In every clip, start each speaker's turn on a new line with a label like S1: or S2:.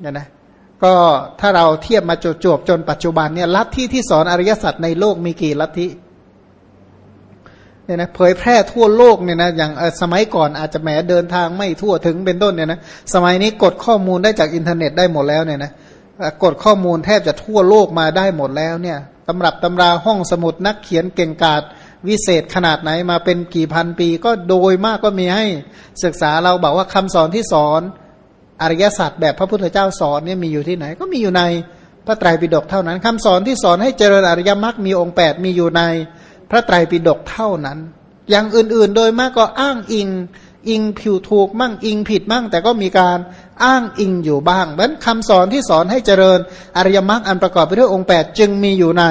S1: เนี่ยนะก็ถ้าเราเทียบมาจวบจนปัจจุบันเนี่ยลัทธิที่สอนอริยสัจในโลกมีกี่ลัทธิเนี่ยนะเผยแพร่ทั่วโลกเนี่ยนะอย่างสมัยก่อนอาจจะแหมเดินทางไม่ทั่วถึงเป็นต้นเนี่ยนะสมัยนี้กดข้อมูลได้จากอินเทอร์เน็ตได้หมดแล้วเนี่ยนะกดข้อมูลแทบจะทั่วโลกมาได้หมดแล้วเนี่ยตำรับตำราห้องสมุดนักเขียนเก่งกาจวิเศษขนาดไหนมาเป็นกี่พันปี ก็โดยมากก็มีให้ศึกษาเราบอกว่าคำสอนที่สอน อริยสัจแบบพระพุทธเจ้าสอนเนี่ยมีอยู่ที่ไหน ก็มีอยู่ในพระไตรปิฎกเท่านั้นคำสอนที่สอนให้เจริญอริยมรรคมีองค์แปดมีอยู่ในพระไตรปิฎกเท่านั้น อย่างอื่นๆ โดยมากก็อ้างอิง อิงผิวถูกมั่งอิงผิดมั่ง แต่ก็มีการอ้างอิงอยู่บ้างเพราะคำสอนที่สอนให้เจริญอริยมรรคอันประกอบไปด้วยองค์แปดจึงมีอยู่ใน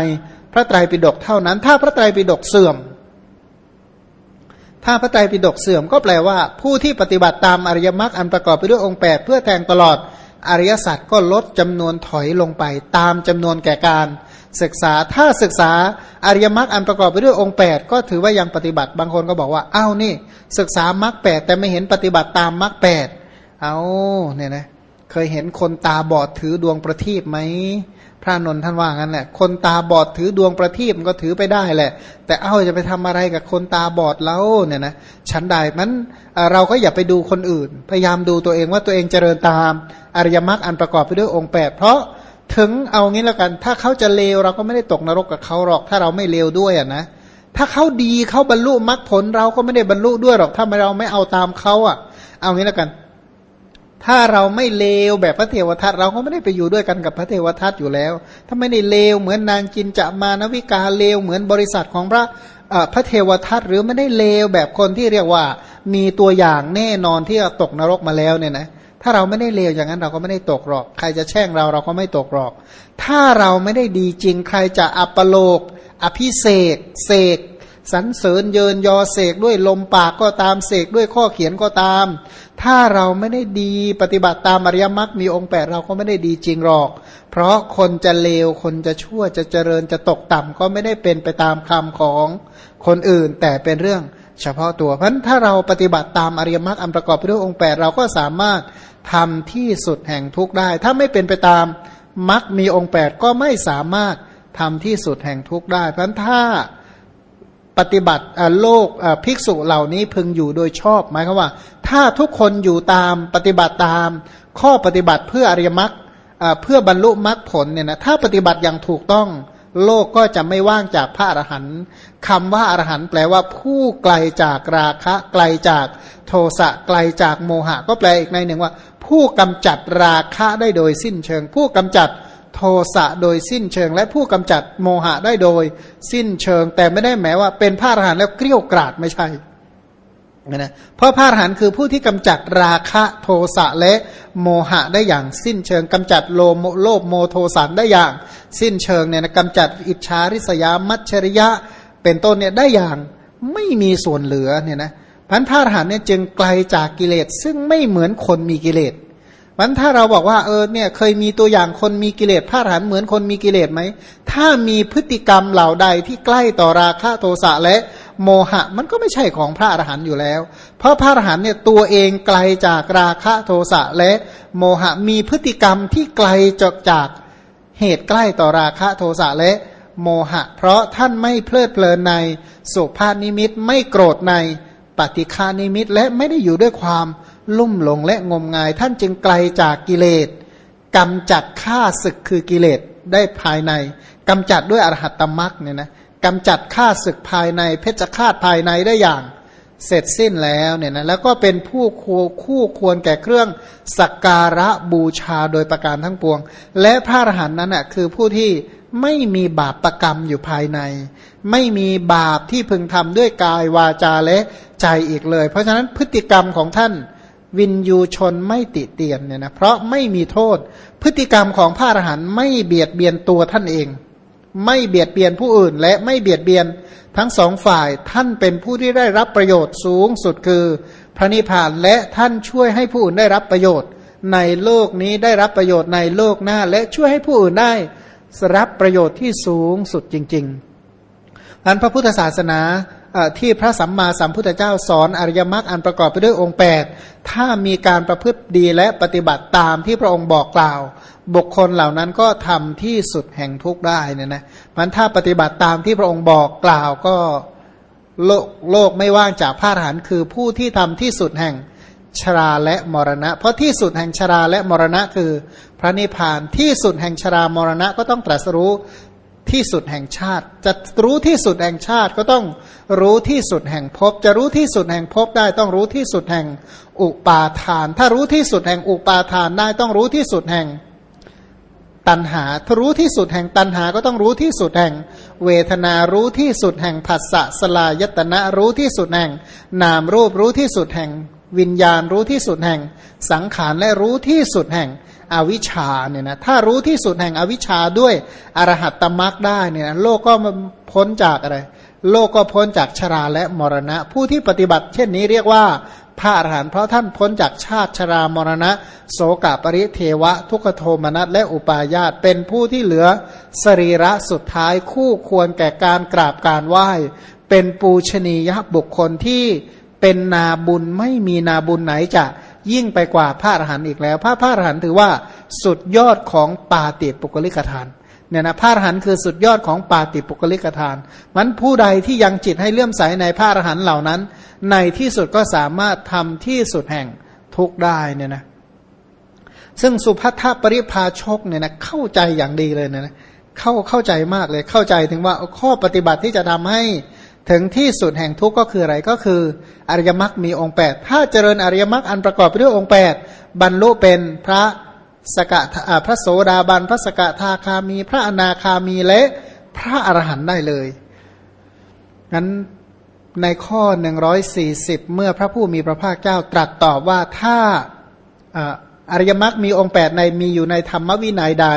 S1: พระไตรปิฎกเท่านั้น ถ้าพระไตรปิฎกเสื่อม ถ้าพระไตรปิฎกเสื่อมก็แปลว่า ผู้ที่ปฏิบัติตามอริยมรรคอันประกอบไปด้วยองค์แปดเพื่อแทงตลอดอริยสัจก็ลดจำนวนถอยลงไป ตามจำนวนแก่การศึกษาถ้าศึกษาอริยมรรคอันประกอบไปด้วยองค์แปดก็ถือว่ายังปฏิบัติบางคนก็บอกว่าอ้าวนี่ ศึกษามรรคแปดแต่ไม่เห็นปฏิบัติตามมรรคแปดเอาเนี่ยนะเคยเห็นคนตาบอดถือดวงประทีปไหม ระนนท่านว่างั้นแหละ คนตาบอดถือดวงประทีปมันก็ถือไปได้แหละ แต่เอ้าจะไปทำอะไรกับคนตาบอดแล้วเนี่ยนะชั้นใดมันเราก็อย่าไปดูคนอื่น พยายามดูตัวเองว่าตัวเองเจริญตามอริยมรรคอันประกอบไปด้วยองค์แปดเพราะถึงเอางี้แล้วกัน ถ้าเขาจะเลวเราก็ไม่ได้ตกนรกกับเขาหรอก ถ้าเราไม่เลวด้วยอะนะถ้าเขาดีเขาบรรลุมรรคผลเราก็ไม่ได้บรรลุด้วยหรอกถ้าเราไม่เอาตามเขาอะ เอางี้แล้วกัน ถ้าเราไม่เลวแบบพระเทวทัตเราก็ไม่ได้ไปอยู่ด้วยกันกับพระเทวทัตอยู่แล้ว ถ้าไม่ได้เลวเหมือนนางจินจะมานวิกาเลวเหมือนบริษัทของพระพระเทวทัตหรือไม่ได้เลวแบบคนที่เรียกว่ามีตัวอย่างแน่นอนที่ตกนรกมาแล้วเนี่ยนะถ้าเราไม่ได้เลวอย่างนั้นเราก็ไม่ได้ตกหรอก ใครจะแช่งเราเราก็ไม่ตกหรอก ถ้าเราไม่ได้ดีจริงใครจะอัปโลก อภิเศกเสก สรรเสริญเยินยอเสกด้วยลมปากก็ตามเสกด้วยข้อเขียนก็ตาม ถ้าเราไม่ได้ดีปฏิบัติตามอริยมรรคมีองค์แปดเราก็ไม่ได้ดีจริงหรอก เพราะคนจะเลวคนจะชั่วจะเจริญจะตกต่ำก็ไม่ได้เป็นไปตามคำของคนอื่น แต่เป็นเรื่องเฉพาะตัวเพราะถ้าเราปฏิบัติตามอริยมรรคอันประกอบไปด้วยองค์แปดเราก็สามารถทำที่สุดแห่งทุกได้ ถ้าไม่เป็นไปตามมรรคมีองค์แปดก็ไม่สามารถทำที่สุดแห่งทุกได้เพราะถ้า ปฏิบัติโลกภิกษุเหล่านี้พึงอยู่โดยชอบหมายความว่า ถ้าทุกคนอยู่ตามปฏิบัติตาม ข้อปฏิบัติเพื่ออริยมรรคเพื่อบรรลุมรรคผลเนี่ยนะถ้าปฏิบัติอย่างถูกต้อง โลกก็จะไม่ว่างจากพระอรหันต์คำว่าอรหันต์แปลว่าผู้ไกลจากราคะไกลจากโทสะไกลจากโมหะ ก็แปลอีกในหนึ่งว่า ผู้กำจัดราคะได้โดยสิ้นเชิง ผู้กำจัด โทสะโดยสิ้นเชิง และผู้กำจัดโมหะได้โดย สิ้นเชิง แต่ไม่ได้หมายว่าเป็นพระอรหันต์แล้วเกรี้ยวกราดไม่ใช่นะเพราะพระอรหันต์คือผู้ที่กำจัดราคะโทสะและโมหะได้อย่างสิ้นเชิงกำจัดโลโมโลภโมโทสันได้อย่าง สิ้นเชิงเนี่ยนะกำจัดอิจฉาริษยามัจฉริยะ เป็นต้นเนี่ยได้อย่างไม่มีส่วนเหลือเนี่ยนะพันธะอรหันต์เนี่ยจึงไกลจากกิเลสซึ่งไม่เหมือนคนมีกิเลส มันถ้าเราบอกว่าเออเนี่ยเคยมีตัวอย่างคนมีกิเลสพระอรหันต์เหมือนคนมีกิเลสไหม ถ้ามีพฤติกรรมเหล่าใดที่ใกล้ต่อราคะโทสะและโมหะ มันก็ไม่ใช่ของพระอรหันต์อยู่แล้ว เพราะพระอรหันต์เนี่ยตัวเองไกลจากราคะโทสะและโมหะมีพฤติกรรมที่ไกลจากจากเหตุใกล้ต่อราคะโทสะและโมหะ เพราะท่านไม่เพลิดเพลินในสุภาพนิมิตไม่โกรธในปฏิฆานิมิตและไม่ได้อยู่ด้วยความ ลุ่มหลงและงมงาย ท่านจึงไกลจากกิเลสกำจัดฆ่าศึกคือกิเลสได้ภายในกำจัดด้วยอรหัตตมรักเนี่ยนะกำจัดฆ่าศึกภายใน เพชฌฆาตภายในได้อย่างเสร็จสิ้นแล้วเนี่ยนะแล้วก็เป็นผู้คู่ควรแก่เครื่องสักการะบูชาโดยประการทั้งปวง และพระอรหันต์นั้นอะคือผู้ที่ไม่มีบาปประกรรมอยู่ภายใน ไม่มีบาปที่พึงทำด้วยกายวาจาและใจอีกเลย เพราะฉะนั้นพฤติกรรมของท่าน วินยูชนไม่ติเตียนเนี่ยนะเพราะไม่มีโทษ พฤติกรรมของพระอรหันต์ไม่เบียดเบียนตัวท่านเอง ไม่เบียดเบียนผู้อื่น และไม่เบียดเบียนทั้งสองฝ่ายท่านเป็นผู้ที่ได้รับประโยชน์สูงสุดคือ พระนิพพานและท่านช่วยให้ผู้อื่นได้รับประโยชน์ ในโลกนี้ได้รับประโยชน์ในโลกหน้า และช่วยให้ผู้อื่นได้รับประโยชน์ที่สูงสุดจริง ๆอันพระพุทธศาสนา ที่พระสัมมาสัมพุทธเจ้าสอนอริยมรรคอันประกอบไปด้วยองค์ 8 ถ้ามีการประพฤติดีและปฏิบัติตามที่พระองค์บอกกล่าว บุคคลเหล่านั้นก็ทำที่สุดแห่งทุกได้เนี่ยนะมันถ้าปฏิบัติตามที่พระองค์บอกกล่าวก็โลกโลกไม่ว่างจากพระอรหันต์คือผู้ที่ทำที่สุดแห่งชราและมรณะ เพราะที่สุดแห่งชราและมรณะคือ พระนิพพานที่สุดแห่งชรามรณะก็ต้องตรัสรู้ ที่สุดแห่งชาติ จะรู้ที่สุดแห่งชาติก็ต้องรู้ที่สุดแห่งภพ จะรู้ที่สุดแห่งภพได้ต้องรู้ที่สุดแห่งอุปาทาน ถ้ารู้ที่สุดแห่งอุปาทานได้ต้องรู้ที่สุดแห่งตัณหา ถ้ารู้ที่สุดแห่งตัณหาก็ต้องรู้ที่สุดแห่ง เวทนา รู้ที่สุดแห่งผัสสะสลายตนะ รู้ที่สุดแห่ง นามรูป รู้ที่สุดแห่ง วิญญาณ รู้ที่สุดแห่ง สังขาร และรู้ที่สุดแห่ง อวิชชาเนี่ยนะถ้ารู้ที่สุดแห่งอวิชชาด้วยอรหัตตมรักได้เนี่ยนะโลกก็พ้นจากอะไร โลกก็พ้นจากชราและมรณะ ผู้ที่ปฏิบัติ เช่นนี้เรียกว่าพระอรหันต์เพราะท่านพ้นจากชาติชรามรณะ โสกปริเทวะ ทุกโทมนัสและอุปาญาตเป็นผู้ที่เหลือสรีระสุดท้ายคู่ควรแก่การกราบการไหว้ เป็นปูชนียบุคคลที่เป็นนาบุญไม่มีนาบุญไหนจะ ยิ่งไปกว่าพระอรหันต์อีกแล้ว พระพระอรหันต์ถือว่าสุดยอดของปาติปุกลิกทานเนี่ยนะพระอรหันต์คือสุดยอดของปาติปุกลิกทานมันผู้ใดที่ยังจิตให้เลื่อมใสในพระอรหันต์เหล่านั้น ในที่สุดก็สามารถทำที่สุดแห่งทุกได้เนี่ยนะซึ่งสุภัทปริพาชกเนี่ยนะเข้าใจอย่างดีเลยนะเข้าเข้าใจมากเลยเข้าใจถึงว่าข้อปฏิบัติที่จะทำให้ ถึงที่สุดแห่งทุกข์ก็คืออะไรก็คือ อริยมรรคมีองค์แปดถ้าเจริญอริยมรรคอันประกอบไปด้วยองค์แปดบรรลุเป็นพระสกะพระโสดาบัน พระสกทาคามี พระอนาคามีและพระอรหันต์ได้เลยงั้นในข้อ 140 เมื่อพระผู้มีพระภาคเจ้าตรัสตอบว่าถ้าอริยมรรคมีองค์แปดในมีอยู่ในธรรมวินัยใด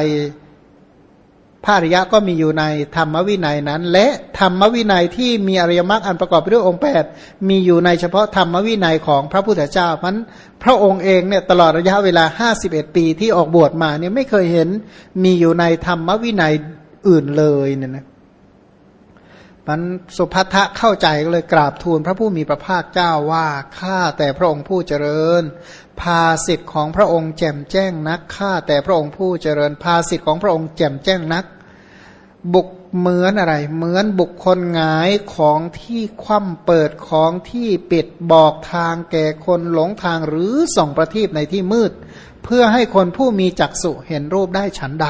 S1: พระอริยะก็มีอยู่ในธรรมวินัยนั้น และธรรมวินัยที่มีอริยมรรคอันประกอบไปด้วยองค์แปดมีอยู่ในเฉพาะธรรมวินัยของพระพุทธเจ้าพันพระองค์เองเนี่ยตลอดระยะเวลาห้าสิบเอ็ดปีที่ออกบวชมาเนี่ยไม่เคยเห็นมีอยู่ในธรรมวินัยอื่นเลยเนี่ยนะ มันสุภัทะเข้าใจก็เลยกราบทูลพระผู้มีพระภาคเจ้าว่าข้าแต่พระองค์ผู้เจริญ ภาสิทธิ์ของพระองค์แจ่มแจ้งนักข้าแต่พระองค์ผู้เจริญ ภาสิทธิ์ของพระองค์แจ่มแจ้งนัก บุกเหมือนอะไร เหมือนบุคคลงายของที่คว่ำเปิดของที่ปิดบอกทางแก่คนหลงทางหรือส่องประทีปในที่มืด เพื่อให้คนผู้มีจักษุเห็นรูปได้ฉันใด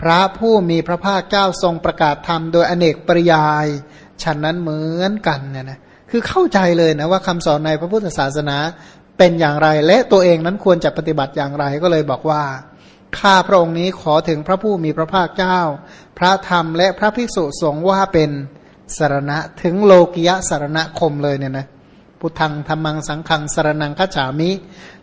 S1: พระผู้มีพระภาคเจ้าทรงประกาศธรรมโดยอเนกปริยายฉันนั้นเหมือนกันเนี่ยนะคือเข้าใจเลยนะว่าคำสอนในพระพุทธศาสนาเป็นอย่างไร และตัวเองนั้นควรจะปฏิบัติอย่างไรก็เลยบอกว่าข้าพระองค์นี้ขอถึงพระผู้มีพระภาคเจ้า พระธรรมและพระภิกษุสงฆ์ว่าเป็นสารณะถึงโลกิยะสารณคมเลยเนี่ยนะ พุทธังธรรมังสังขังสารนังขจามิ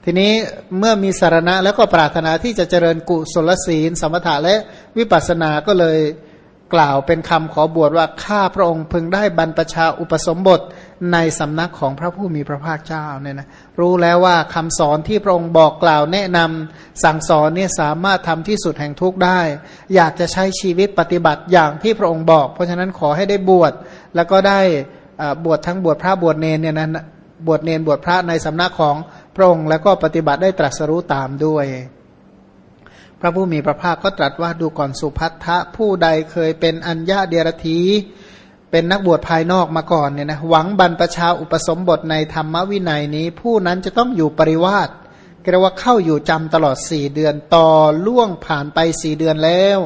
S1: ทีนี้เมื่อมีสารณะแล้วก็ปรารถนาที่จะเจริญกุศลศีล สมถะและวิปัสสนาก็เลยกล่าวเป็นคำขอบวชว่าข้าพระองค์พึงได้บรรพชาอุปสมบทในสำนักของพระผู้มีพระภาคเจ้าเนี่ยนะรู้แล้วว่าคำสอนที่พระองค์บอกกล่าวแนะนำสั่งสอนเนี่ยสามารถทำที่สุดแห่งทุกข์ได้ อยากจะใช้ชีวิตปฏิบัติอย่างที่พระองค์บอก เพราะฉะนั้นขอให้ได้บวชแล้วก็ได้ บวชทั้งบวชพระบวชเนนเนี่ยนะบวชเนนบวชพระในสำนักของพระองค์แล้วก็ปฏิบัติได้ตรัสรู้ตามด้วย พระผู้มีพระภาคก็ตรัสว่าดูก่อนสุพัทธะผู้ใดเคยเป็นอัญญาเดียรถีเป็นนักบวชภายนอกมาก่อนเนี่ยนะหวังบรรพชาอุปสมบทในธรรมวินัยนี้ ผู้นั้นจะต้องอยู่ปริวาสเรียกว่าเข้าอยู่จำตลอดสี่เดือนต่อล่วงผ่านไปสี่เดือนแล้ว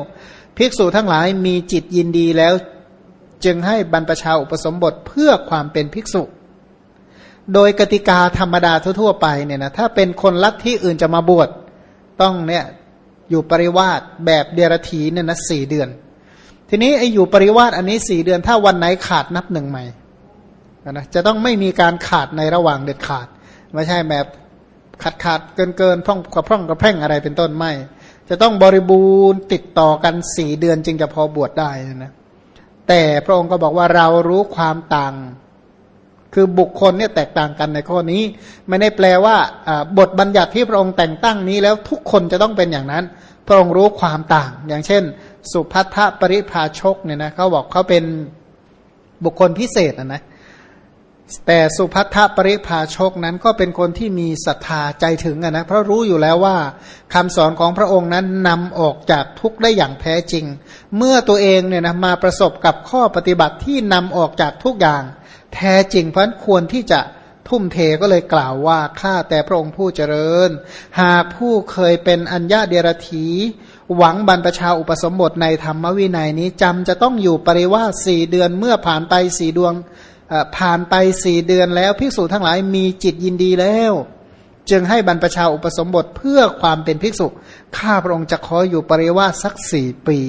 S1: ภิกษุทั้งหลายมีจิตยินดีแล้ว จึงให้บรรพชาอุปสมบทเพื่อความเป็นภิกษุ โดยกติกาธรรมดาทั่วๆไปเนี่ยนะถ้าเป็นคนลัทธิอื่นจะมาบวชต้องเนี่ยอยู่ปริวาสแบบเดรธีเนี่ยนะสี่เดือน ทีนี้ไอ้อยู่ปริวาสอันนี้สี่เดือน ถ้าวันไหนขาดนับหนึ่งใหม่นะจะต้องไม่มีการขาดในระหว่างเด็ดขาด ไม่ใช่แบบขาดขาดเกินเกินพร่องกระพร่องกระแพร่งอะไรเป็นต้นไม่ จะต้องบริบูรณ์ติดต่อกันสี่เดือนจึงจะพอบวชได้นะ แต่พระองค์ก็บอกว่าเรารู้ความต่าง คือบุคคลเนี่ยแตกต่างกันในข้อนี้ ไม่ได้แปลว่าบทบัญญัติที่พระองค์แต่งตั้งนี้แล้วทุกคนจะต้องเป็นอย่างนั้น พระองค์รู้ความต่าง อย่างเช่น สุพัทธปริภาชกเนี่ยนะเขาบอกเขาเป็นบุคคลพิเศษนะนะ แต่สุพัทธปริภาชกนั้นก็เป็นคนที่มีศรัทธาใจถึงนะเพราะรู้อยู่แล้วว่าคำสอนของพระองค์นั้นนำออกจากทุกข์ได้อย่างแท้จริง เมื่อตัวเองเนี่ยนะมาประสบกับข้อปฏิบัติที่นำออกจากทุกอย่าง แท้จริงเพราะควรที่จะทุ่มเทก็เลยกล่าวว่าข้าแต่พระองค์ผู้เจริญ หากผู้เคยเป็นอัญญาเดรถีหวังบรรพชาอุปสมบทในธรรมวินัยนี้จำจะต้องอยู่ปริวาสสี่เดือนเมื่อผ่านไปสี่ดวง ผ่านไปสี่เดือนแล้วภิกษุทั้งหลายมีจิตยินดีแล้ว จึงให้บรรพชาอุปสมบทเพื่อความเป็นภิกษุ ข้าพระองค์จะขออยู่ปริวาสสักสี่ปี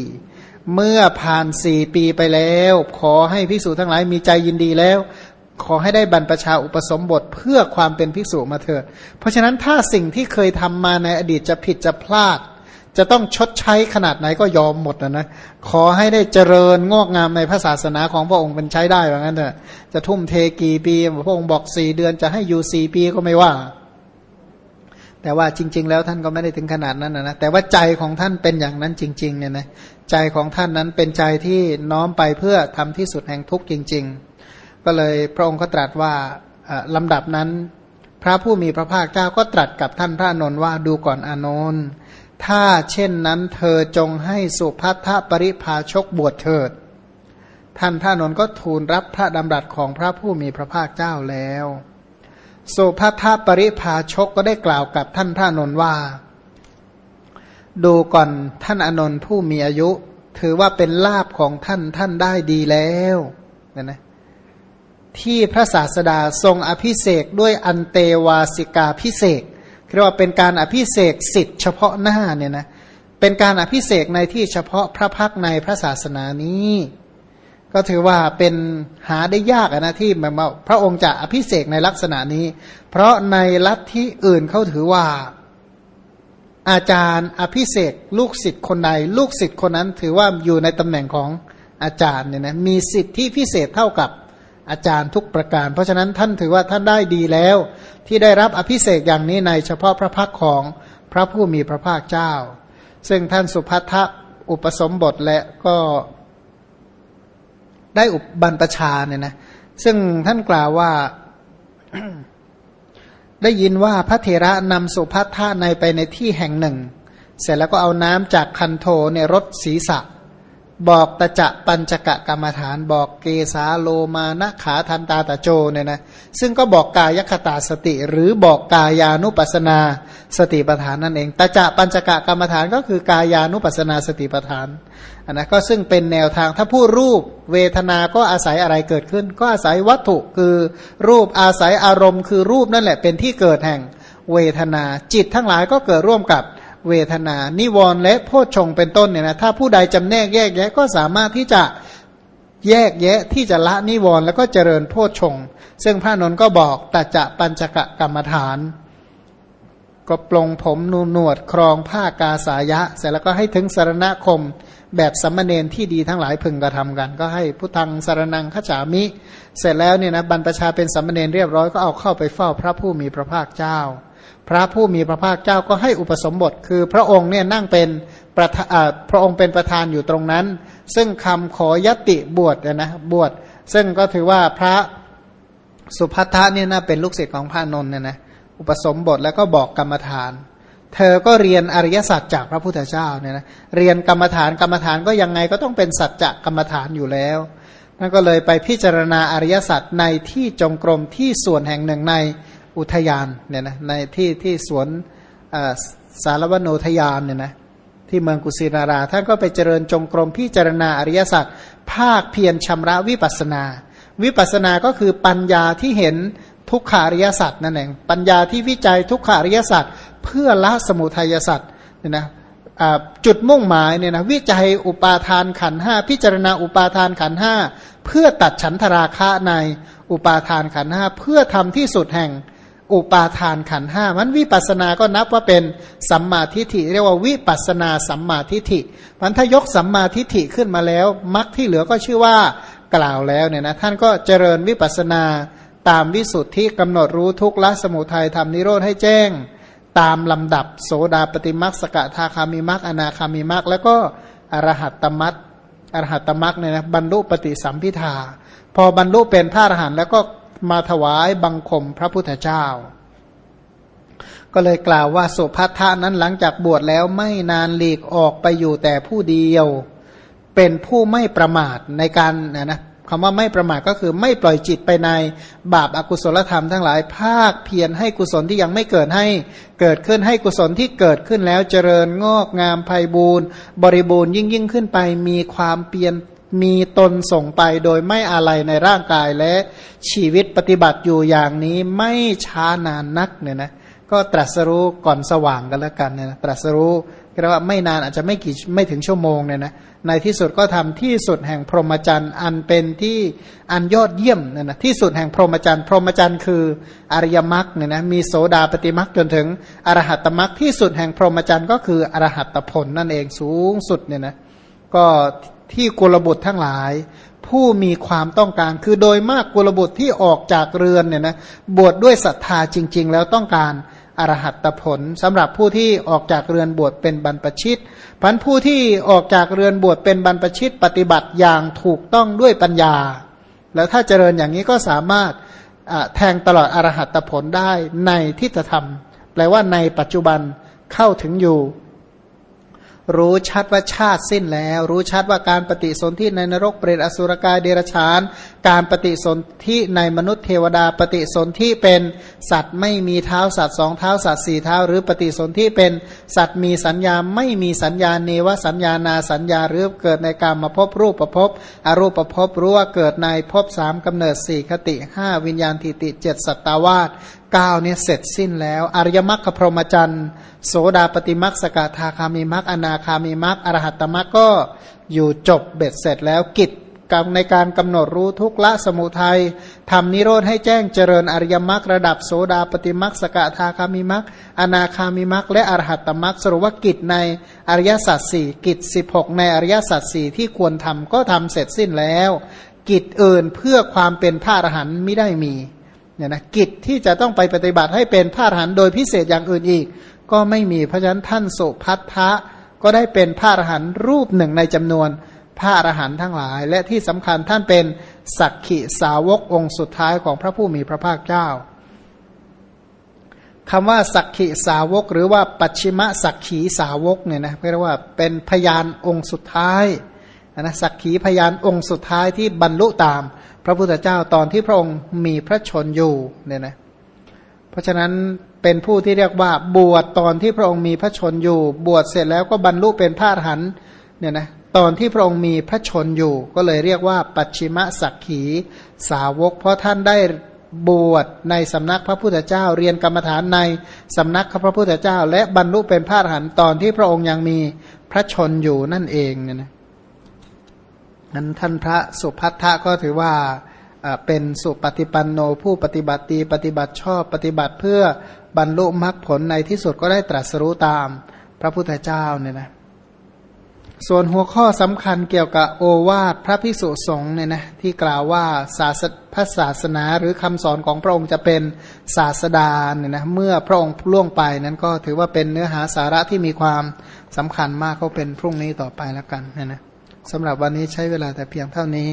S1: เมื่อผ่านสี่ปีไปแล้ว ขอให้ภิกษุทั้งหลายมีใจยินดีแล้ว ขอให้ได้บรรพชาอุปสมบทเพื่อความเป็นภิกษุมาเถิดเพราะฉะนั้นถ้าสิ่งที่เคยทำมาในอดีตจะผิดจะพลาด จะต้องชดใช้ขนาดไหนก็ยอมหมดนะนะ ขอให้ได้เจริญงอกงามในพระศาสนาของพระองค์เป็นใช้ได้ว่างั้นเถอะจะทุ่มเทกี่ปี พระองค์บอกสี่เดือนจะให้อยู่สี่ปีก็ไม่ว่า แต่ว่าจริง ๆ แล้วท่านก็ไม่ได้ถึงขนาดนั้นนะ แต่ว่าใจของท่านเป็นอย่างนั้นจริง ๆ เนี่ยนะ ใจของท่านนั้นเป็นใจที่น้อมไปเพื่อทำที่สุดแห่งทุกข์จริง ๆ ก็เลยพระองค์ก็ตรัสว่าลำดับนั้น พระผู้มีพระภาคเจ้าก็ตรัสกับท่านพระนนท์ว่าดูก่อนอนนท์ ถ้าเช่นนั้นเธอจงให้สุพัทธปริภาชกบวชเถิด ท่านพระนนก็ทูลรับพระดำรัสของพระผู้มีพระภาคเจ้าแล้วสุพัทธปริภาชกก็ได้กล่าวกับท่านพระนนว่า ดูก่อนท่านอนนท์ผู้มีอายุ ถือว่าเป็นลาบของท่านท่านได้ดีแล้วนะนะที่พระศาสดาทรงอภิเสกด้วยอันเตวาสิกาพิเศษ เรียกว่าเป็นการอภิเสกสิทธิ์เฉพาะหน้าเนี่ยนะเป็นการอภิเสกในที่เฉพาะพระพักในพระศาสนานี้ ก็ถือว่าเป็นหาได้ยากนะที่แบบพระองค์จะอภิเสกในลักษณะนี้ เพราะในลัทธิอื่นเขาถือว่า อาจารย์อภิเสกลูกศิษย์คนใด ลูกศิษย์คนนั้นถือว่าอยู่ในตำแหน่งของอาจารย์เนี่ยนะมีสิทธิพิเศษเท่ากับ อาจารย์ทุกประการ เพราะฉะนั้นท่านถือว่าท่านได้ดีแล้ว ที่ได้รับอภิเศกอย่างนี้ในเฉพาะพระพักของพระผู้มีพระภาคเจ้า ซึ่งท่านสุพัทธอุปสมบทและก็ได้อุบันปชาเนี่ยนะซึ่งท่านกล่าวว่าได้ยินว่าพระเถระนำสุพัทธาในไปในที่แห่งหนึ่ง เสร็จแล้วก็เอาน้ำจากคันโทเนี่ยรดศีรษะ บอกตะจะปัญจกะกรรมฐาน บอกเกสาโลมานะขาทันตาตะโจเนี่ยนะซึ่งก็บอกกายคตาสติ หรือบอกกายานุปัสนาสติปัฏฐานนั่นเองตะจะปัญจกะกรรมฐานก็คือกายานุปัสนาสติปัฏฐานอันนะก็ซึ่งเป็นแนวทางถ้าพูดรูปเวทนาก็อาศัยอะไรเกิดขึ้น ก็อาศัยวัตถุคือรูปอาศัยอารมณ์ คือรูปนั่นแหละเป็นที่เกิดแห่งเวทนาจิตทั้งหลายก็เกิดร่วมกับ เวทนา นิวรณ์และโพชฌงเป็นต้นเนี่ยนะถ้าผู้ใดจำแนกแยกแยะก็สามารถที่จะแยกแยะที่จะละนิวรณ์แล้วก็เจริญโพชฌงซึ่งพระนนท์ก็บอกตัจะปัญจกะกรรมฐาน ก็ปลงผมนูนวดครองผ้ากาสายะ เสร็จแล้วก็ให้ถึงสารณคมแบบสัมมาเนนที่ดีทั้งหลายพึงกระทำกัน ก็ให้พุทธังสารนังขจามิ เสร็จแล้วเนี่ยนะบรรพชาเป็นสัมมาเนนเรียบร้อยก็เอาเข้าไปเฝ้าพระผู้มีพระภาคเจ้า พระผู้มีพระภาคเจ้าก็ให้อุปสมบท คือพระองค์เนี่ยนั่งเป็นประธพระองค์เป็นประธานอยู่ตรงนั้น ซึ่งคำขอยติบวชนะบวชซึ่งก็ถือว่าพระสุภัทะเนี่ยน่าเป็นลูกศิษย์ของพระนนท์เนี่ยนะอุปสมบทแล้วก็บอกกรรมฐาน เธอก็เรียนอริยสัจจากพระพุทธเจ้าเนี่ยนะเรียนกรรมฐานกรรมฐานก็ยังไงก็ต้องเป็นสัจจะกรรมฐานอยู่แล้วนั่นก็เลยไปพิจารณาอริยสัจในที่จงกรมที่ส่วนแห่งหนึ่งใน อุทยานเนี่ยนะในที่ที่สวนสารวโนทยานเนี่ยนะที่เมืองกุสินารา ท่านก็ไปเจริญจงกรมพิจารณาอริยสัจภาคเพียรชำระวิปัสนา วิปัสนาก็คือปัญญาที่เห็นทุกขาริยสัจนั่นเองปัญญาที่วิจัยทุกขาริยสัจเพื่อละสมุทัยสัจเนี่ยนะจุดมุ่งหมายเนี่ยนะวิจัยอุปาทานขันห้าพิจารณาอุปาทานขันห้าเพื่อตัดฉันทราคะในอุปาทานขันห้าเพื่อทำที่สุดแห่ง อุปาทานขันห้ามันวิปัสสนาก็นับว่าเป็นสัมมาทิฏฐิเรียกว่าวิปัสสนาสัมมาทิฏฐิมันถ้ายกสัมมาทิฏฐิขึ้นมาแล้วมรรคที่เหลือก็ชื่อว่ากล่าวแล้วเนี่ยนะท่านก็เจริญวิปัสสนาตามวิสุทธิกำหนดรู้ทุกละสมุทัยทำนิโรธให้แจ้ง ตามลำดับโสดาปฏิมักสกทาคามิมักอนาคามิมักแล้วก็อรหัตตมัตอรหัตตมักเนี่ยนะบรรลุปฏิสัมพิทาพอบรรลุเป็นพระอรหันต์แล้วก็ มาถวายบังคมพระพุทธเจ้า ก็เลยกล่าวว่าสุภัททะนั้นหลังจากบวชแล้วไม่นานหลีกออกไปอยู่แต่ผู้เดียว เป็นผู้ไม่ประมาทในการนะนะคำว่าไม่ประมาทก็คือไม่ปล่อยจิตไปในบาปอากุศลธรรมทั้งหลายภาคเพียรให้กุศลที่ยังไม่เกิดให้เกิดขึ้นให้กุศลที่เกิดขึ้นแล้วเจริญงอกงามไพบูรณ์บริบูรณ์ยิ่งยิ่งขึ้นไปมีความเปลี่ยน มีตนส่งไปโดยไม่อะไรในร่างกายและชีวิตปฏิบัติอยู่อย่างนี้ไม่ช้านานนักเนี่ยนะก็ตรัสรู้ก่อนสว่างกันแล้วกันเนี่ยนะตรัสรู้ก็ว่าไม่นานอาจจะไม่กี่ไม่ถึงชั่วโมงเนี่ยนะในที่สุดก็ทำที่สุดแห่งพรหมจรรย์ อันเป็นที่อันยอดเยี่ยมเนี่ยนะที่สุดแห่งพรหมจรรย์ พรหมจรรย์คืออริยมรรคเนี่ยนะมีโสดาปฏิมรรคจนถึงอรหัตมรรคที่สุดแห่งพรหมจรรย์ก็คืออรหัตผลนั่นเองสูงสุดเนี่ยนะก็ ที่กุลบุตรทั้งหลาย ผู้มีความต้องการคือโดยมากกุลบุตรที่ออกจากเรือนเนี่ยนะบวชดด้วยศรัทธาจริง ๆ แล้วต้องการอรหัตผลสำหรับผู้ที่ออกจากเรือนบวชเป็นบรรพชิตพันผู้ที่ออกจากเรือนบวชเป็นบรรพชิตปฏิบัติอย่างถูกต้องด้วยปัญญา แล้วถ้าเจริญอย่างนี้ก็สามารถแทงตลอดอรหัตผลได้ในทิฏฐธรรม แปลว่าในปัจจุบันเข้าถึงอยู่ รู้ชัดว่าชาติสิ้นแล้ว รู้ชัดว่าการปฏิสนธิในนรกเปรตอสุรกายเดรัจฉาน การปฏิสนธิในมนุษย์เทวดา ปฏิสนธิเป็นสัตว์ไม่มีเท้าสัตว์สองเท้าสัตว์สี่เท้า หรือปฏิสนธิเป็นสัตว์มีสัญญาไม่มีสัญญาเนวสัญญานาสัญญาหรือเกิดในการมาพบรูปประพบอรูปประพบรู้ว่าเกิดในพบสามกำเนิดสี่คติห้าวิญญาณทิติเจ็ดสัตตาวาส เก้าเนี่ยเสร็จสิ้นแล้ว อริยมรรคพรหมจรรย์โสดาปฏิมรรคสกทาคามีมรรคอนาคามีมรรคอรหัตตมรรคก็อยู่จบเบ็ดเสร็จแล้วกิจกรรในการกำหนดรู้ทุกละสมุทัยทำนิโรธให้แจ้งเจริญอริยมรรคระดับโสดาปฏิมรรคสกทาคามีมรรคอนาคามีมรรคและอรหัตตมรรคสรุปว่ากิจในอริยสัจสี่กิจสิบหกในอริยสัจสี่ที่ควรทำก็ทำเสร็จสิ้นแล้ว กิจอื่นเพื่อความเป็นพระอรหันต์ไม่ได้มี เนี่ยนะกิจที่จะต้องไปปฏิบัติให้เป็นพระอรหันต์โดยพิเศษอย่างอื่นอีก ก็ไม่มีเพราะฉะนั้นท่านโสพัทธะก็ได้เป็นพระอรหันต์รูปหนึ่งในจำนวนพระอรหันต์ทั้งหลาย และที่สำคัญท่านเป็นสักขิสาวกองค์สุดท้ายของพระผู้มีพระภาคเจ้าคำว่าสักขิสาวก หรือว่าปัจฉิมสักขีสาวกเนี่ยนะเรียกว่าเป็นพยานองค์สุดท้ายนะสักขีพยานองค์สุดท้ายที่บรรลุตาม พระพุทธเจ้าตอนที่พระองค์มีพระชนอยู่เนี่ยนะเพราะฉะนั้นเป็นผู้ที่เรียกว่าบวชตอนที่พระองค์มีพระชนอยู่ บวชเสร็จแล้วก็บรรลุเป็นพระอรหันต์เนี่ยนะตอนที่พระองค์มีพระชนอยู่ ก็เลยเรียกว่า ปัจฉิมสักขีสาวก เพราะท่านได้บวชในสำนักพระพุทธเจ้า เรียนกรรมฐานในสำนักพระพุทธเจ้า และบรรลุเป็นพระอรหันต์ตอนที่พระองค์ยังมีพระชนอยู่นั่นเองเนี่ยนะ นั้นท่านพระสุพัทธะก็ถือว่าเป็นสุปฏิปันโนผู้ปฏิบัติดีปฏิบัติชอบปฏิบัติเพื่อบรรลุมรรคผลในที่สุดก็ได้ตรัสรู้ตามพระพุทธเจ้าเนี่ยนะส่วนหัวข้อสำคัญเกี่ยวกับโอวาทพระภิกษุสงฆ์เนี่ยนะที่กล่าวว่าศาสพระศาสนาหรือคำสอนของพระองค์จะเป็นศาสดาเนี่ยนะเมื่อพระองค์ล่วงไปนั้นก็ถือว่าเป็นเนื้อหาสาระที่มีความสำคัญมากก็เป็นพรุ่งนี้ต่อไปแล้วกันเนะนะ สำหรับวันนี้ใช้เวลาแต่เพียงเท่านี้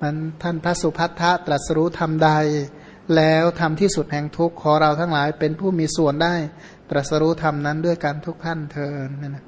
S1: มันท่านพระสุพัทธะตรัสรู้ทำใด แล้วทำที่สุดแห่งทุกข์ขอเราทั้งหลายเป็นผู้มีส่วนได้ ตรัสรู้ธรรมนั้นด้วยกันทุกท่านเทินนะ